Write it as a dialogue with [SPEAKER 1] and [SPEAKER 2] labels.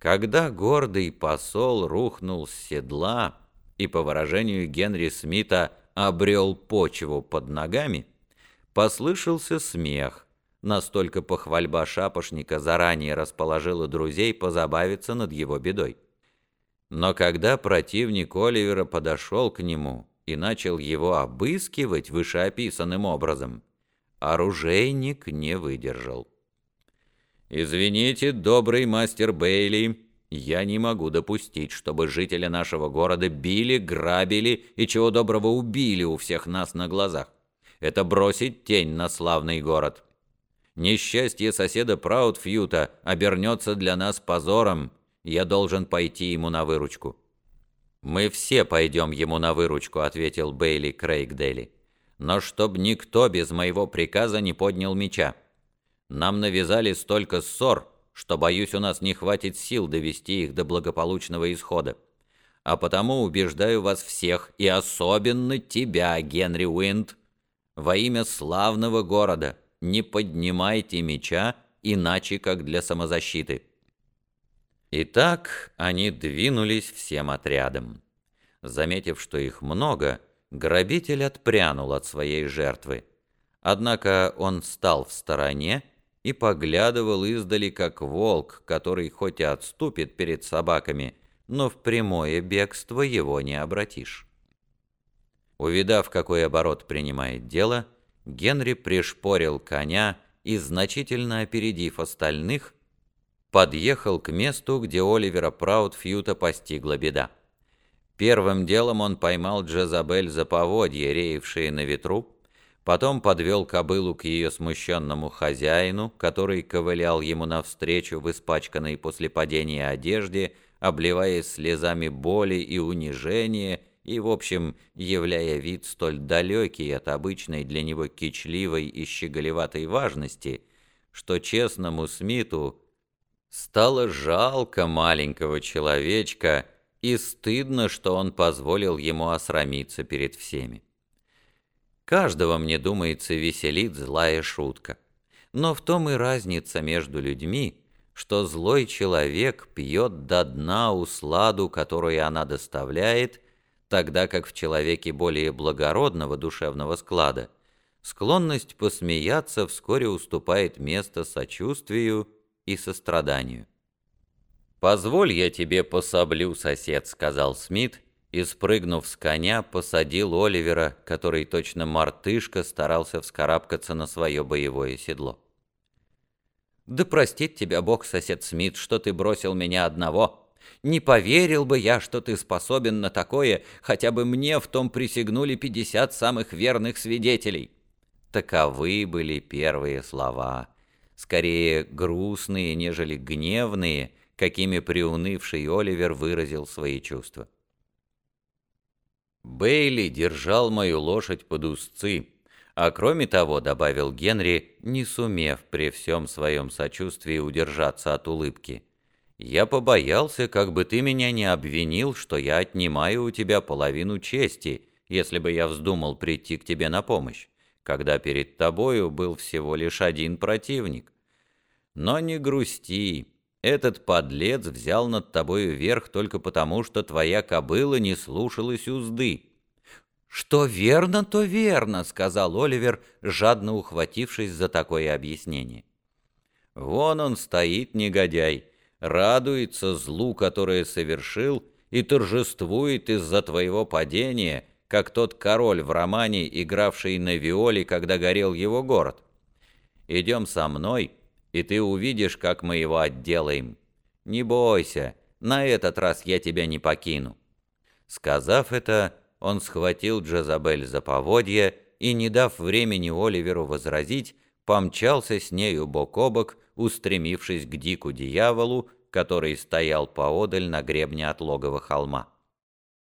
[SPEAKER 1] Когда гордый посол рухнул с седла и, по выражению Генри Смита, обрел почву под ногами, послышался смех. Настолько похвальба шапошника заранее расположила друзей позабавиться над его бедой. Но когда противник Оливера подошел к нему и начал его обыскивать вышеописанным образом, оружейник не выдержал. «Извините, добрый мастер Бейли, я не могу допустить, чтобы жители нашего города били, грабили и чего доброго убили у всех нас на глазах. Это бросить тень на славный город. Несчастье соседа Праудфьюта обернется для нас позором, я должен пойти ему на выручку». «Мы все пойдем ему на выручку», — ответил Бейли Крейгдели. «Но чтоб никто без моего приказа не поднял меча. Нам навязали столько ссор, что, боюсь, у нас не хватит сил довести их до благополучного исхода. А потому убеждаю вас всех, и особенно тебя, Генри Уинд, во имя славного города, не поднимайте меча, иначе как для самозащиты». Итак, они двинулись всем отрядом. Заметив, что их много, грабитель отпрянул от своей жертвы. Однако он стал в стороне и поглядывал издали, как волк, который хоть и отступит перед собаками, но в прямое бегство его не обратишь. Увидав, какой оборот принимает дело, Генри пришпорил коня и, значительно опередив остальных, подъехал к месту, где Оливера Праудфьюта постигла беда. Первым делом он поймал Джезабель за поводье, реевшие на ветру, потом подвел кобылу к ее смущенному хозяину, который ковылял ему навстречу в испачканной после падения одежде, обливаясь слезами боли и унижения, и, в общем, являя вид столь далекий от обычной для него кичливой и щеголеватой важности, что честному Смиту Стало жалко маленького человечка, и стыдно, что он позволил ему осрамиться перед всеми. Каждого, мне думается, веселит злая шутка. Но в том и разница между людьми, что злой человек пьет до дна усладу, которую она доставляет, тогда как в человеке более благородного душевного склада склонность посмеяться вскоре уступает место сочувствию и состраданию. «Позволь я тебе пособлю, сосед», — сказал Смит, и, спрыгнув с коня, посадил Оливера, который точно мартышка старался вскарабкаться на свое боевое седло. «Да простит тебя Бог, сосед Смит, что ты бросил меня одного. Не поверил бы я, что ты способен на такое, хотя бы мне в том присягнули пятьдесят самых верных свидетелей». Таковы были первые слова скорее грустные, нежели гневные, какими приунывший Оливер выразил свои чувства. Бейли держал мою лошадь под узцы, а кроме того, добавил Генри, не сумев при всем своем сочувствии удержаться от улыбки, я побоялся, как бы ты меня не обвинил, что я отнимаю у тебя половину чести, если бы я вздумал прийти к тебе на помощь когда перед тобою был всего лишь один противник. Но не грусти, этот подлец взял над тобою верх только потому, что твоя кобыла не слушалась узды». «Что верно, то верно», — сказал Оливер, жадно ухватившись за такое объяснение. «Вон он стоит, негодяй, радуется злу, которое совершил, и торжествует из-за твоего падения, как тот король в романе, игравший на виоле, когда горел его город. Идем со мной, и ты увидишь, как мы его отделаем. Не бойся, на этот раз я тебя не покину». Сказав это, он схватил Джазабель за поводья и, не дав времени Оливеру возразить, помчался с нею бок о бок, устремившись к дику дьяволу, который стоял поодаль на гребне отлогого холма.